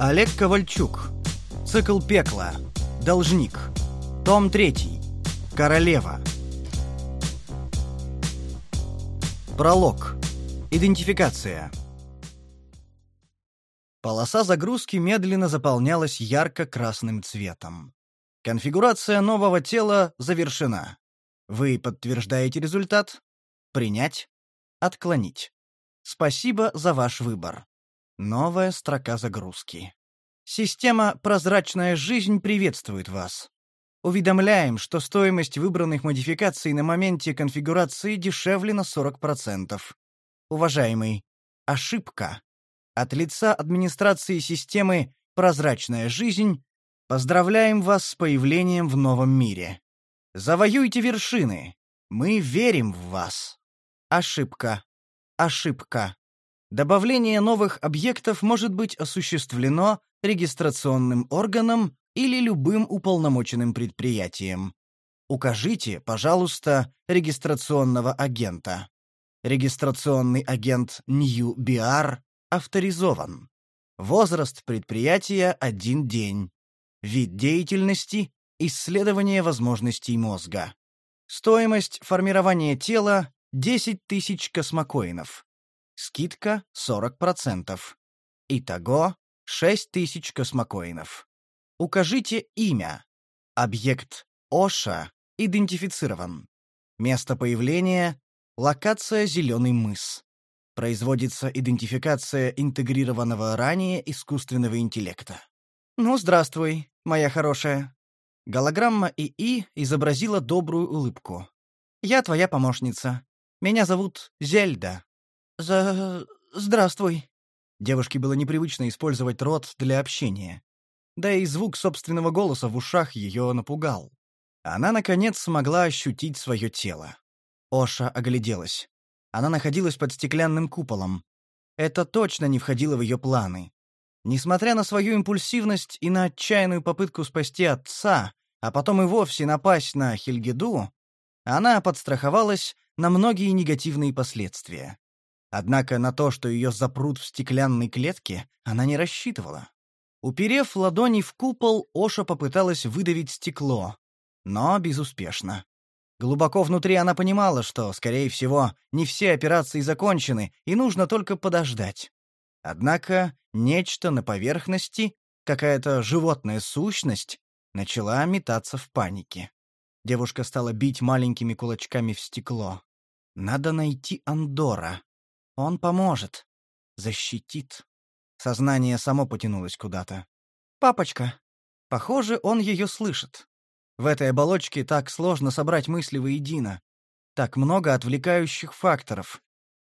Олег Ковальчук. Цикл пекла. Должник. Том 3. Королева. Пролог. Идентификация. Полоса загрузки медленно заполнялась ярко-красным цветом. Конфигурация нового тела завершена. Вы подтверждаете результат? Принять? Отклонить. Спасибо за ваш выбор. Новая строка загрузки. Система «Прозрачная жизнь» приветствует вас. Уведомляем, что стоимость выбранных модификаций на моменте конфигурации дешевле на 40%. Уважаемый, ошибка. От лица администрации системы «Прозрачная жизнь» поздравляем вас с появлением в новом мире. Завоюйте вершины. Мы верим в вас. Ошибка. Ошибка. Добавление новых объектов может быть осуществлено регистрационным органом или любым уполномоченным предприятием. Укажите, пожалуйста, регистрационного агента. Регистрационный агент New BR авторизован. Возраст предприятия – один день. Вид деятельности – исследование возможностей мозга. Стоимость формирования тела 10 тысяч космокоинов. Скидка 40%. Итого 6 тысяч космокоинов. Укажите имя. Объект Оша идентифицирован. Место появления — локация Зеленый мыс. Производится идентификация интегрированного ранее искусственного интеллекта. «Ну, здравствуй, моя хорошая». Голограмма ИИ изобразила добрую улыбку. «Я твоя помощница. Меня зовут Зельда». «За... здравствуй». Девушке было непривычно использовать рот для общения. Да и звук собственного голоса в ушах ее напугал. Она, наконец, смогла ощутить свое тело. Оша огляделась. Она находилась под стеклянным куполом. Это точно не входило в ее планы. Несмотря на свою импульсивность и на отчаянную попытку спасти отца, а потом и вовсе напасть на Хильгеду, она подстраховалась на многие негативные последствия. Однако на то, что ее запрут в стеклянной клетке, она не рассчитывала. Уперев ладони в купол, Оша попыталась выдавить стекло, но безуспешно. Глубоко внутри она понимала, что, скорее всего, не все операции закончены, и нужно только подождать. Однако нечто на поверхности, какая-то животная сущность, начала метаться в панике. Девушка стала бить маленькими кулачками в стекло. Надо найти Андора. Он поможет. Защитит. Сознание само потянулось куда-то. «Папочка!» Похоже, он ее слышит. В этой оболочке так сложно собрать мысли воедино. Так много отвлекающих факторов.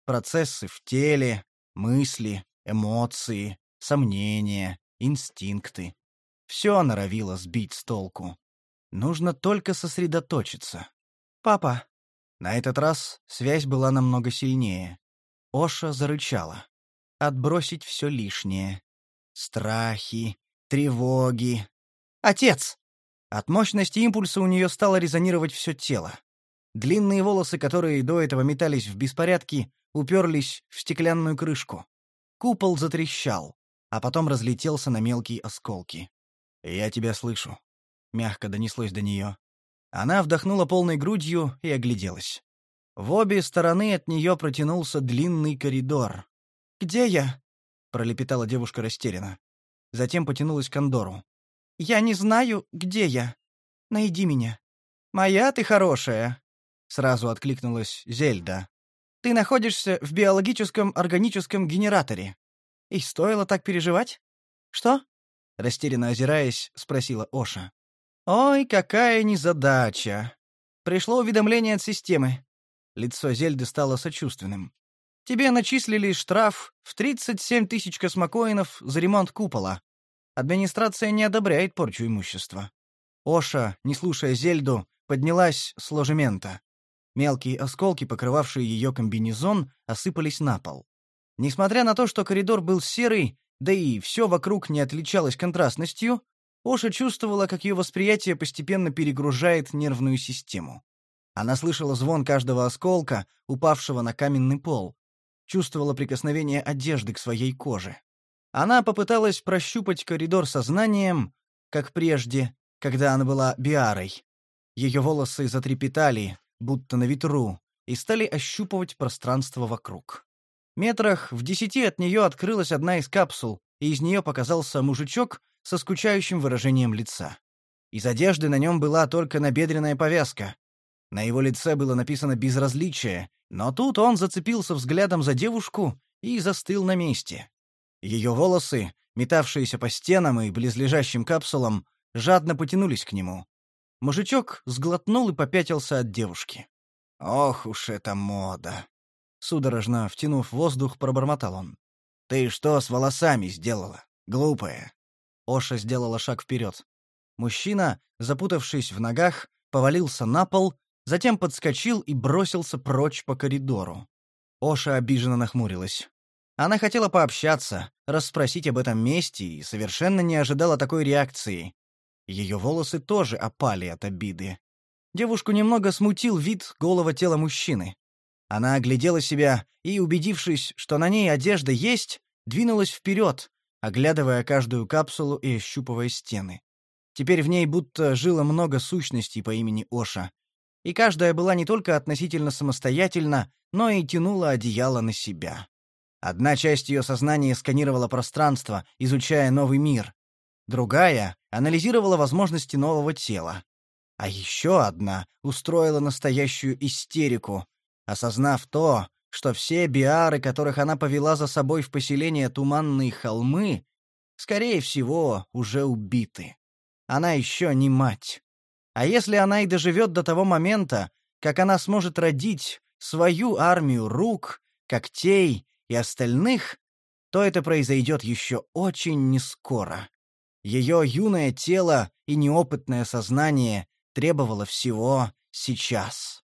Процессы в теле, мысли, эмоции, сомнения, инстинкты. Все норовило сбить с толку. Нужно только сосредоточиться. «Папа!» На этот раз связь была намного сильнее. Оша зарычала. Отбросить все лишнее. Страхи, тревоги. «Отец!» От мощности импульса у нее стало резонировать все тело. Длинные волосы, которые до этого метались в беспорядке, уперлись в стеклянную крышку. Купол затрещал, а потом разлетелся на мелкие осколки. «Я тебя слышу», — мягко донеслось до нее. Она вдохнула полной грудью и огляделась. В обе стороны от нее протянулся длинный коридор. «Где я?» — пролепетала девушка растерянно. Затем потянулась к Андору. «Я не знаю, где я. Найди меня». «Моя ты хорошая», — сразу откликнулась Зельда. «Ты находишься в биологическом органическом генераторе. И стоило так переживать?» «Что?» — растерянно озираясь, спросила Оша. «Ой, какая незадача!» Пришло уведомление от системы. Лицо Зельды стало сочувственным. Тебе начислили штраф в 37 тысяч космокоинов за ремонт купола. Администрация не одобряет порчу имущества. Оша, не слушая Зельду, поднялась с ложемента. Мелкие осколки, покрывавшие ее комбинезон, осыпались на пол. Несмотря на то, что коридор был серый, да и все вокруг не отличалось контрастностью, Оша чувствовала, как ее восприятие постепенно перегружает нервную систему. Она слышала звон каждого осколка, упавшего на каменный пол, чувствовала прикосновение одежды к своей коже. Она попыталась прощупать коридор сознанием, как прежде, когда она была биарой. Ее волосы затрепетали, будто на ветру, и стали ощупывать пространство вокруг. Метрах в десяти от нее открылась одна из капсул, и из нее показался мужичок со скучающим выражением лица. Из одежды на нем была только набедренная повязка. На его лице было написано «безразличие», но тут он зацепился взглядом за девушку и застыл на месте. Ее волосы, метавшиеся по стенам и близлежащим капсулам, жадно потянулись к нему. Мужичок сглотнул и попятился от девушки. «Ох уж эта мода!» Судорожно втянув воздух, пробормотал он. «Ты что с волосами сделала, глупая?» Оша сделала шаг вперед. Мужчина, запутавшись в ногах, повалился на пол, затем подскочил и бросился прочь по коридору. Оша обиженно нахмурилась. Она хотела пообщаться, расспросить об этом месте и совершенно не ожидала такой реакции. Ее волосы тоже опали от обиды. Девушку немного смутил вид голого тела мужчины. Она оглядела себя и, убедившись, что на ней одежда есть, двинулась вперед, оглядывая каждую капсулу и ощупывая стены. Теперь в ней будто жило много сущностей по имени Оша, и каждая была не только относительно самостоятельна, но и тянула одеяло на себя. Одна часть ее сознания сканировала пространство, изучая новый мир. Другая анализировала возможности нового тела. А еще одна устроила настоящую истерику, осознав то, что все биары, которых она повела за собой в поселение Туманные холмы, скорее всего, уже убиты. Она еще не мать. А если она и доживет до того момента, как она сможет родить свою армию рук, когтей и остальных, то это произойдет еще очень нескоро. Ее юное тело и неопытное сознание требовало всего сейчас.